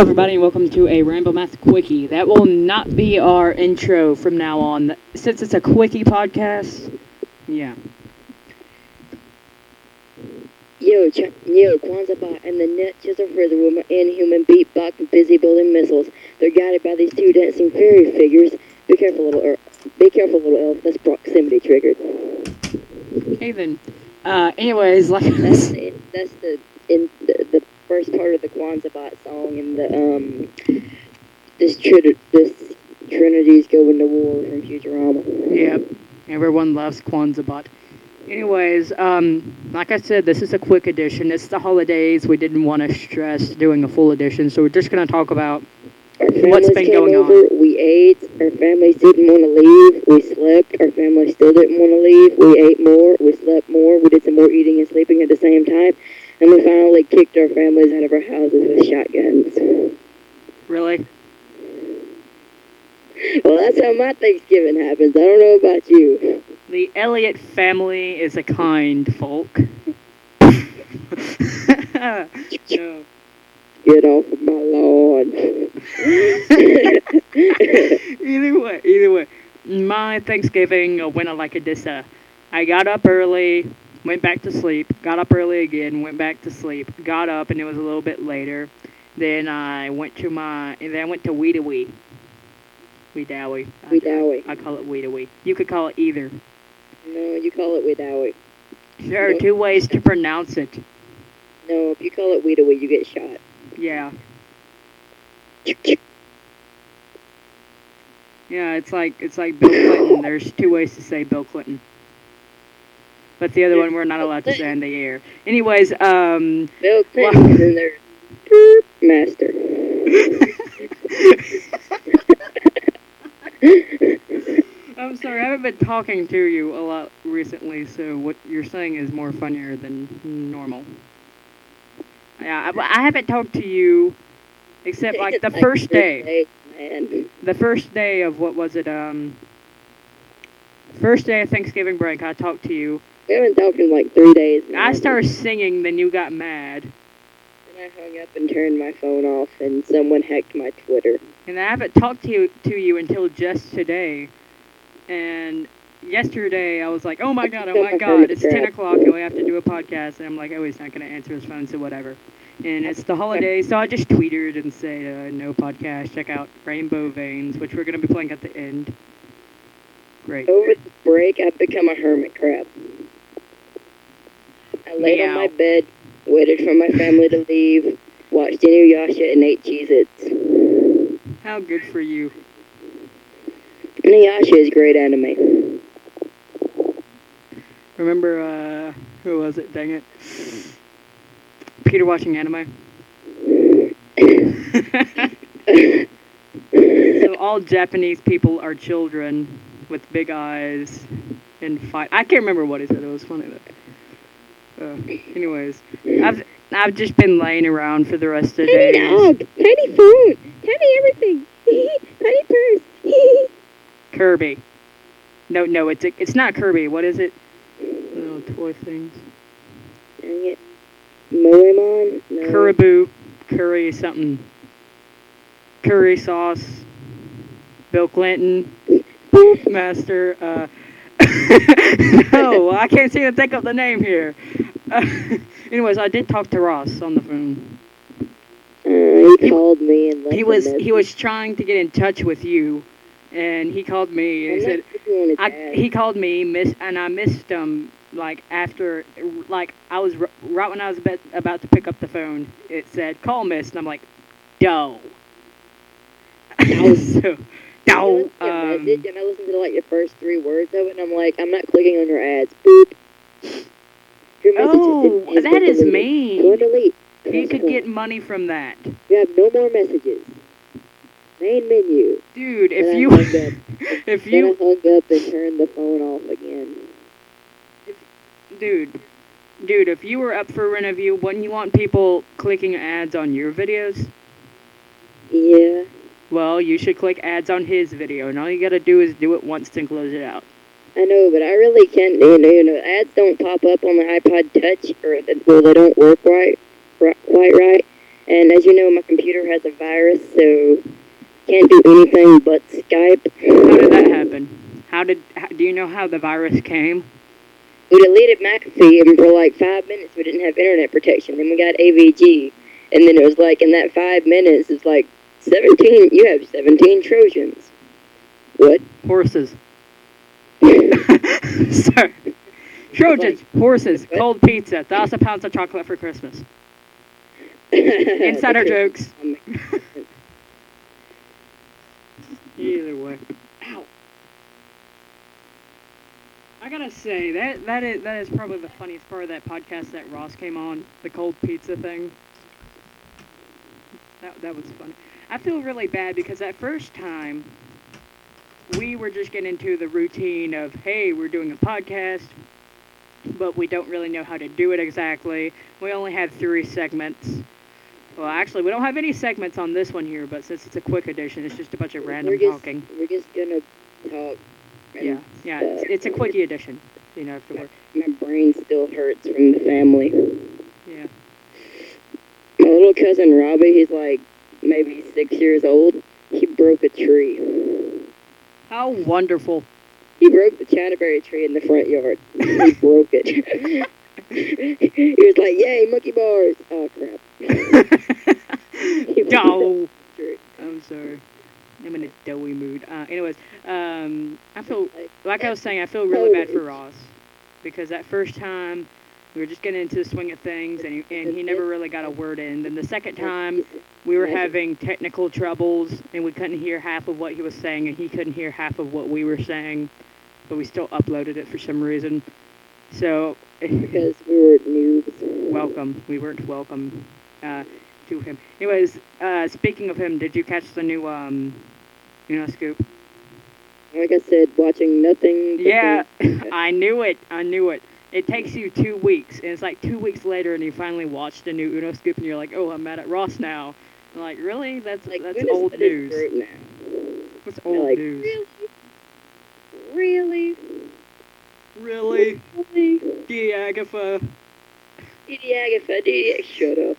Hello, everybody, and welcome to a Rainbow Math Quickie. That will not be our intro from now on. Since it's a Quickie podcast, yeah. Yo, Ch- yo, Kwanzaa and the net chisel for the woman and human beatbox busy building missiles. They're guided by these two dancing fairy figures. Be careful, little er- Be careful, little elf. That's proximity triggered. Okay, then. Uh, anyways, like That's the, that's the, the first part of the Kwanzaa bot song and the um this trin- this Trinity's going to war from Futurama. Yep. Everyone loves Kwanzaa bot. Anyways, um, like I said, this is a quick edition. It's the holidays. We didn't want to stress doing a full edition, so we're just going to talk about what's been going over, we ate, our families didn't want to leave, we slept, our families still didn't want to leave, we ate more, we slept more, we did some more eating and sleeping at the same time, and we finally kicked our families out of our houses with shotguns. really. Well, that's how my Thanksgiving happens. I don't know about you. The Elliott family is a kind folk. No. Get off of my lawn. either way, either way. My Thanksgiving uh, went like a this. Uh, I got up early, went back to sleep, got up early again, went back to sleep, got up, and it was a little bit later. Then I went to my, and then I went to Weedawee. Weedowie. I- Weedowie. I call it Weedawee. You could call it either. No, you call it Weedowie. There are two ways to pronounce it. No, if you call it Weedowie, you get shot. Yeah. Yeah, it's like it's like Bill Clinton. There's two ways to say Bill Clinton. But the other one we're not allowed to say in the air. Anyways, um Bill Clinton and their master. I'm sorry, I haven't been talking to you a lot recently, so what you're saying is more funnier than normal. Yeah, I, I haven't talked to you except like the first day. The first day of what was it? Um, first day of Thanksgiving break, I talked to you. We haven't talked in like three days. now. I started singing, then you got mad, I hung up and turned my phone off, and someone hacked my Twitter. and I haven't talked to you to you until just today. And yesterday, I was like, "Oh my god, oh my god, it's 10 o'clock, and we have to do a podcast." And I'm like, "Oh, he's not gonna answer his phone, so whatever." And it's the holiday, so I just tweeted and said, uh, "No podcast. Check out Rainbow Veins, which we're gonna be playing at the end." Great. Over the break, I've become a hermit crab. I laid Meow. on my bed, waited for my family to leave, watched Inuyasha, and ate Cheez-Its. How good for you. Inuyasha is great anime. Remember, uh, who was it? Dang it. Peter watching anime. so all Japanese people are children with big eyes and fight. I can't remember what he said. It was funny though. Uh, anyways, I've I've just been laying around for the rest of the Tiny day. dog, tiny phone, tiny everything, tiny purse. Kirby. No, no, it's a, it's not Kirby. What is it? Little toy things. Dang it. Moemon? No. Curaboo, curry something, curry sauce, Bill Clinton, Master. Uh, no, I can't seem to think of the name here. Anyways, I did talk to Ross on the phone. Uh, he called me and left He was he was trying to get in touch with you, and he called me and I'm he said clicking on his I, he called me miss and I missed him like after like I was right when I was about, about to pick up the phone it said call miss and I'm like doh so doh um, message and I listened to like the first three words of it and I'm like, I'm not clicking on your ads. Boop. Your message oh that is deleted. Go mean delete. you could get money from that You have no more messages. Main menu. dude if you if Then you I hung up and turned the phone off again. dude dude if you were up for an interview wouldn't you want people clicking ads on your videos Yeah. Well, you should click ads on his video, and all you gotta do is do it once and close it out. I know, but I really can't. You know, you know, ads don't pop up on the iPod Touch, or well, they don't work right, right, quite right. And as you know, my computer has a virus, so can't do anything but Skype. How did that happen? How did? How, do you know how the virus came? We deleted McAfee, and for like five minutes we didn't have internet protection. Then we got AVG, and then it was like in that five minutes, it's like 17. You have 17 Trojans. What? Horses. Sorry. Trojans, horses, cold pizza, thousand pounds of chocolate for Christmas. Insider jokes. Either way. Ow. I gotta say that that is that is probably the funniest part of that podcast that Ross came on the cold pizza thing. That that was funny. I feel really bad because that first time we were just getting into the routine of hey we're doing a podcast, but we don't really know how to do it exactly. We only had three segments. Well, actually, we don't have any segments on this one here, but since it's a quick edition, it's just a bunch of random we're just, talking. We're just gonna talk. Yeah, yeah, it's, it's a quickie edition. You know, after work. My brain still hurts from the family. Yeah. My little cousin Robbie, he's like maybe six years old. He broke a tree. How wonderful. He broke the Chinaberry tree in the front yard. he broke it. he was like, "Yay, monkey bars!" Oh crap! No. I'm sorry. I'm in a doughy mood. Uh, anyways, um, I feel like I was saying, I feel really bad for Ross because that first time we were just getting into the swing of things, and he, and he never really got a word in. Then the second time we were having technical troubles, and we couldn't hear half of what he was saying, and he couldn't hear half of what we were saying, but we still uploaded it for some reason. So because we were noobs. welcome. We weren't welcome uh, to him. Anyways, uh, speaking of him, did you catch the new um, you know, scoop? Like I said, watching nothing. Yeah, I knew it. I knew it. It takes you two weeks, and it's like two weeks later, and you finally watch the new Uno scoop, and you're like, "Oh, I'm mad at Ross now." I'm like, really? That's like that's old news. That's old like, news. Really? Really? Really? Gee, Agatha. Didi Agatha, Didi, shut up.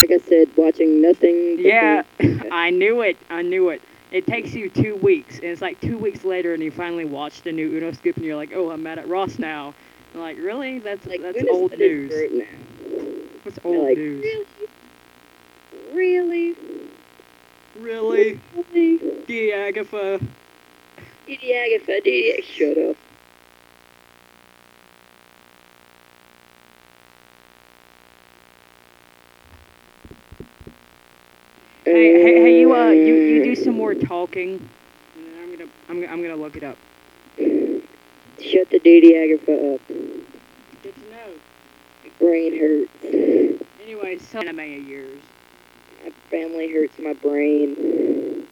Like I said, watching nothing. Yeah, I knew it. I knew it. It takes you two weeks, and it's like two weeks later, and you finally watch the new Uno scoop, and you're like, "Oh, I'm mad at Ross now." I'm like, really? That's like, that's is old news. group now? That's They're old like, news. Really? Really? Really? Gee, Agatha. Didi Agatha, Didi, shut up. Hey, hey, hey, you uh, you, you do some more talking. And then I'm gonna I'm, gonna- I'm gonna look it up. Shut the Didi Agatha up. Good to know. My brain hurts. Anyway, so anime of yours. My family hurts my brain.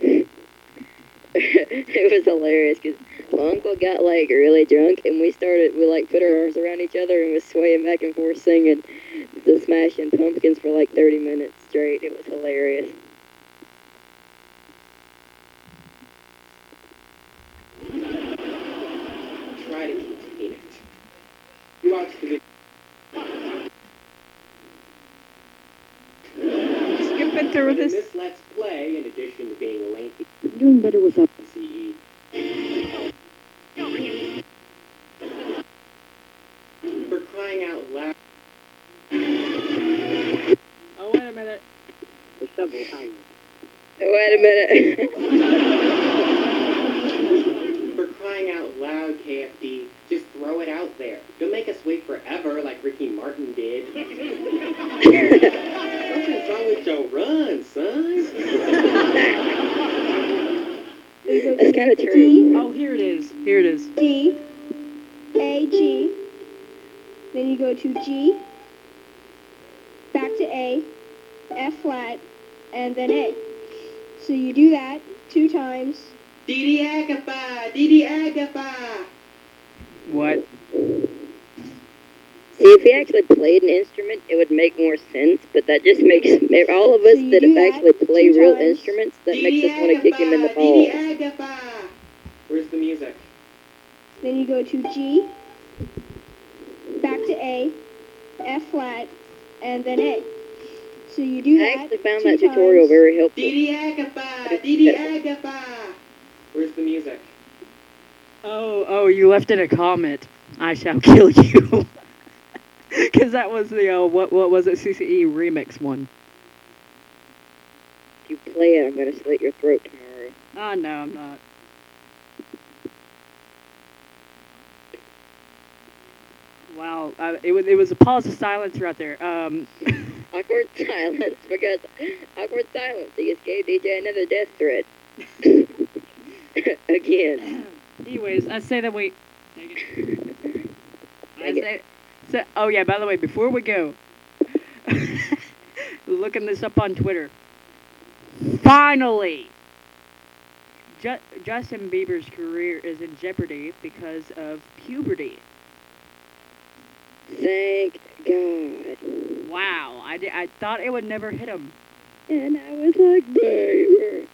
it was hilarious because my uncle got like really drunk and we started, we like put our arms around each other and was swaying back and forth singing the Smashing Pumpkins for like 30 minutes straight. It was hilarious. try to contain it. You watch the Skipping through this. this Let's Play, in addition to being lengthy, I'm doing better with up. CE. For crying out loud, minute. Wait a minute. For crying out loud, KFD, just throw it out there. Don't make us wait forever like Ricky Martin did. Something's wrong with your run, son. That's kind of true. Oh, here it is. Here it is. D, A, G. Then you go to G, back to A, F flat, and then A. So you do that two times. Didi Agatha! Didi Agatha! What? See, if he actually played an instrument, it would make more sense, but that just makes all of us that do that actually play real instruments, that makes us want to kick him in the balls. Where's the music? Then you go to G, back to A, F flat, and then A. So you do that. I actually found two that tutorial very helpful. Didi Agatha! Didi Agatha! Where's the music? Oh, oh, you left in a comment. I shall kill you. Because that was the uh, what what was it CCE remix one. If you play it, I'm gonna slit your throat tomorrow. Ah, no, I'm not. Wow, uh, it was it was a pause of silence right there. Um, Awkward silence because awkward silence. He just gave DJ another death threat. Again. anyways, I say that we. I say, oh yeah. By the way, before we go, looking this up on Twitter. Finally, Ju- Justin Bieber's career is in jeopardy because of puberty. Thank God. Wow, I, I thought it would never hit him. And I was like, baby.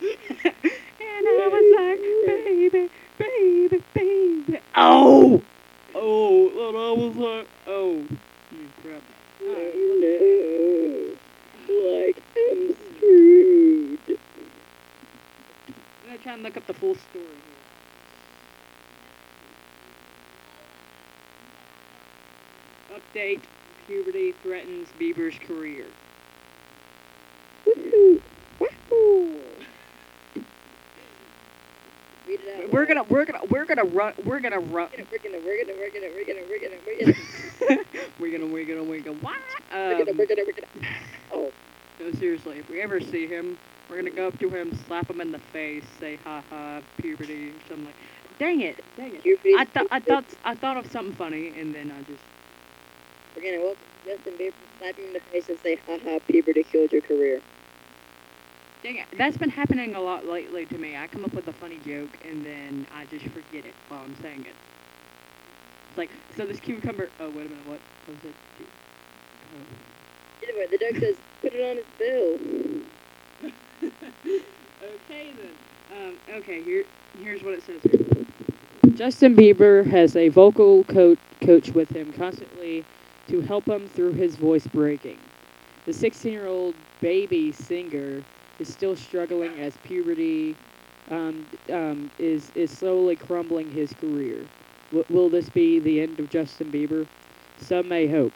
and I was like, baby, baby, baby. Oh! Oh, that I was like, oh. Hmm, crap. Oh no. Like, I'm screwed. I'm gonna try and look up the full story here. Update puberty threatens Bieber's career. It We're gonna we're gonna we're gonna run we're gonna run We're gonna, we're gonna, we're gonna, we're gonna, we're gonna, we're gonna, we're gonna we're gonna we're gonna what? we're gonna, Um, we're gonna, we're gonna. Oh, No, seriously, if we ever see him, we're gonna go up to him, slap him in the face, say ha ha, puberty, or something like. Dang it, dang it. puberty. I thought I thought I thought of something funny, and then I just. We're gonna welcome Justin Bieber, slap him in the face, and say, haha, puberty killed your career. Dang it, that's been happening a lot lately to me. I come up with a funny joke, and then I just forget it while I'm saying it. It's like, so this cucumber. Oh wait a minute, what was it? Oh. Anyway, the duck says, put it on his bill. okay then. Um, okay, here here's what it says. Here. Justin Bieber has a vocal coach coach with him constantly to help him through his voice breaking. The 16-year-old baby singer is still struggling as puberty um, um, is is slowly crumbling his career. W- will this be the end of Justin Bieber? Some may hope.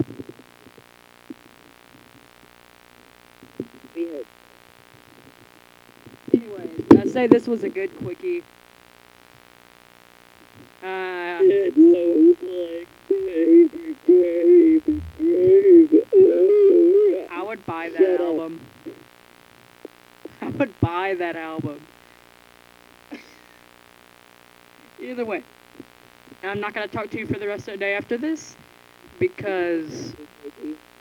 We hope. Anyways, I say this was a good quickie. Uh, It looks like baby, baby, baby. I would buy that Shut album. I would buy that album. Either way, I'm not gonna talk to you for the rest of the day after this because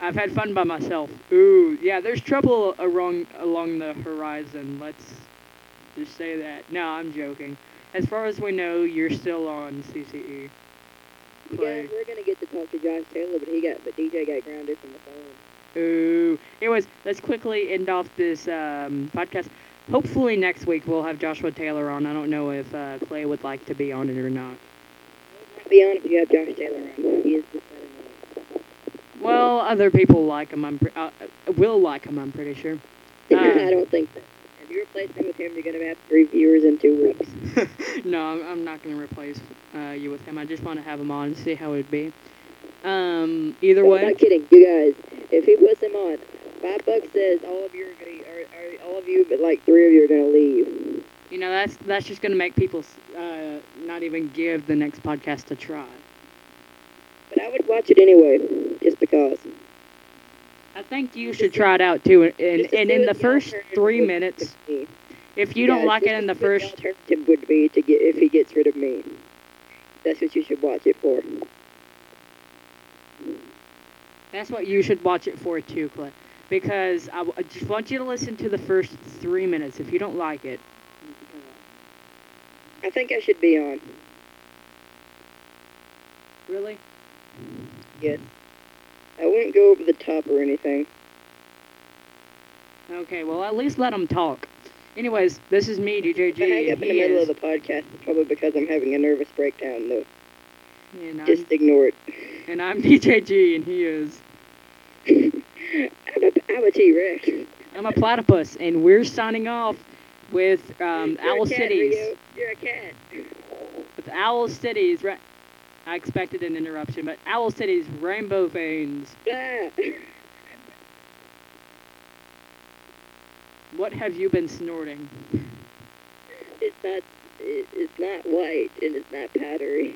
I've had fun by myself. Ooh, yeah, there's trouble along along the horizon. Let's just say that. No, I'm joking. As far as we know, you're still on CCE. Clay. guys, we're gonna get to talk to Josh Taylor, but he got, but DJ got grounded from the phone. Ooh. Anyways, let's quickly end off this um, podcast. Hopefully next week we'll have Joshua Taylor on. I don't know if uh, Clay would like to be on it or not. Be honest, if you have Josh Taylor on. He is better Well, other people like him. I'm pre- uh, uh, will like him. I'm pretty sure. Uh. I don't think so. If you replace him with him, you're gonna have three viewers in two weeks. no, I'm, I'm not gonna replace uh, you with him. I just want to have him on and see how it'd be. Um, either way. I'm not kidding, you guys. If he puts him on, five bucks says all of you are gonna, all of you, but like three of you are gonna leave. you know that's that's just gonna make people uh, not even give the next podcast a try. But I would watch it anyway, just because. I think you should try it out too. And and, and in the first three minutes, if you don't like it in the to see what first alternative would be to get if he gets rid of me. That's what you should watch it for. That's what you should watch it for too, Clay. Because I, w- I just want you to listen to the first three minutes. If you don't like it, I think I should be on. really, Yes. I wouldn't go over the top or anything. okay. Well, at least let them talk. Anyways, this is me, DJG. I hang up in the middle of the podcast, it's probably because I'm having a nervous breakdown, though. And, I'm, Just ignore it. and I'm DJG, and he is. I'm a, I'm a T-Rex. I'm a platypus, and we're signing off with um, Owl cat, Cities. Rio. You're a cat. With Owl Cities, ra- I expected an interruption, but Owl Cities Rainbow Veins. Ah. What have you been snorting? It's not. It, it's not white and it's not powdery.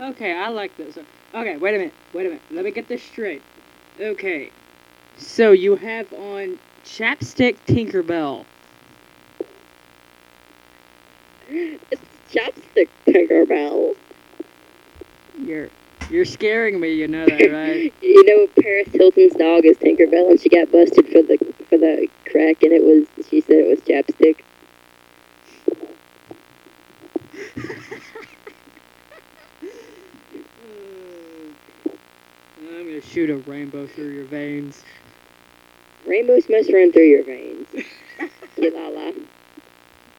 Okay, I like this. Okay, wait a minute. Wait a minute. Let me get this straight. Okay. So you have on chapstick Tinkerbell. It's chopstick Tinkerbell. You're you're scaring me, you know that, right? you know, Paris Hilton's dog is Tinkerbell, and she got busted for the for the crack, and it was she said it was chapstick. Gonna shoot a rainbow through your veins. Rainbows must run through your veins. la la.